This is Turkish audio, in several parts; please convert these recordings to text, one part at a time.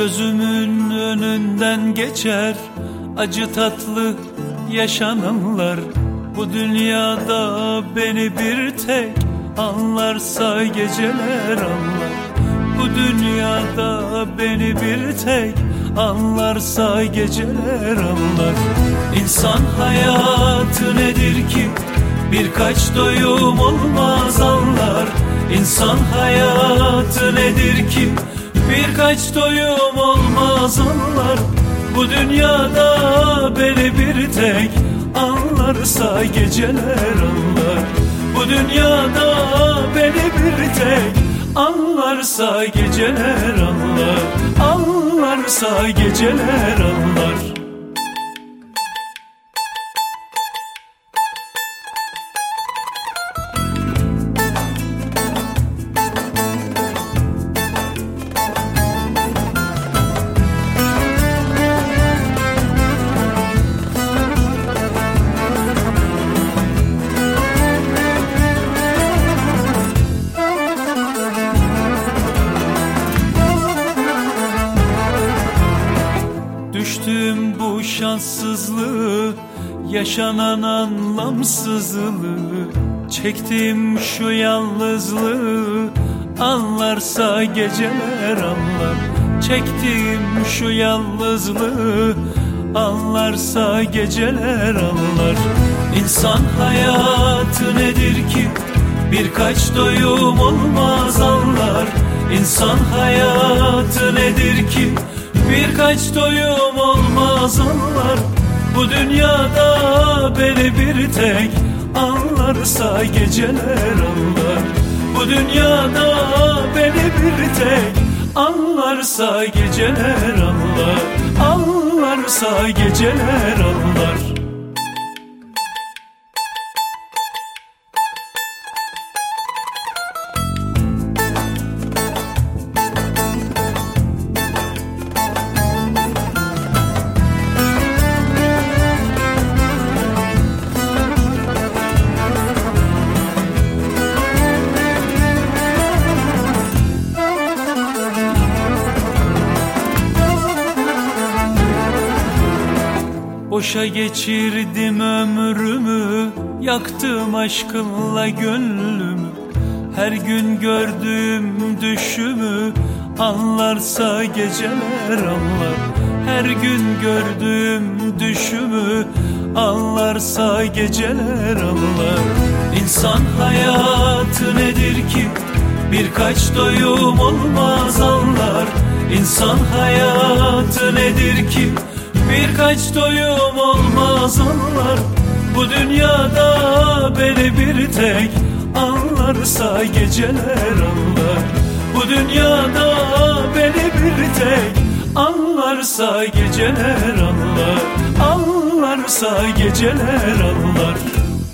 İnsan önünden geçer acı tatlı yaşananlar Bu dünyada beni bir tek anlarsa geceler anlar. Bu dünyada beni bir tek anlarsa geceler anlar. İnsan hayatı nedir ki? Birkaç doyum olmaz anlar. İnsan hayatı nedir ki birkaç doyum olmaz anlar. Bu dünyada beni bir tek anlarsa geceler anlar. Bu dünyada beni bir tek anlarsa geceler anlar. Anlarsa geceler anlar Düştüm bu şanssızlığı Yaşanan anlamsızlığı. Çektim şu yalnızlığı Anlarsa geceler anlar. Çektim şu yalnızlığı Anlarsa geceler anlar. İnsan hayatı nedir ki? Birkaç doyum olmaz anlar. İnsan hayatı nedir ki Birkaç doyum olmaz anlar. Bu dünyada beni bir tek anlarsa geceler anlar. Bu dünyada beni bir tek anlarsa geceler anlar. Anlarsa geceler anlar Boşa geçirdim ömrümü Yaktım aşkınla gönlümü. Her gün gördüğüm düşümü Anlarsa geceler anlar. Her gün gördüğüm düşümü Anlarsa geceler anlar. İnsan hayatı nedir ki? Birkaç doyum olmaz anlar. İnsan hayatı nedir ki Birkaç doyum olmaz anlar. Bu dünyada beni bir tek anlarsa geceler anlar. Bu dünyada beni bir tek anlarsa geceler anlar. Anlarsa geceler anlar.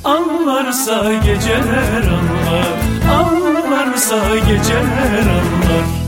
Anlarsa geceler anlar. Anlarsa geceler anlar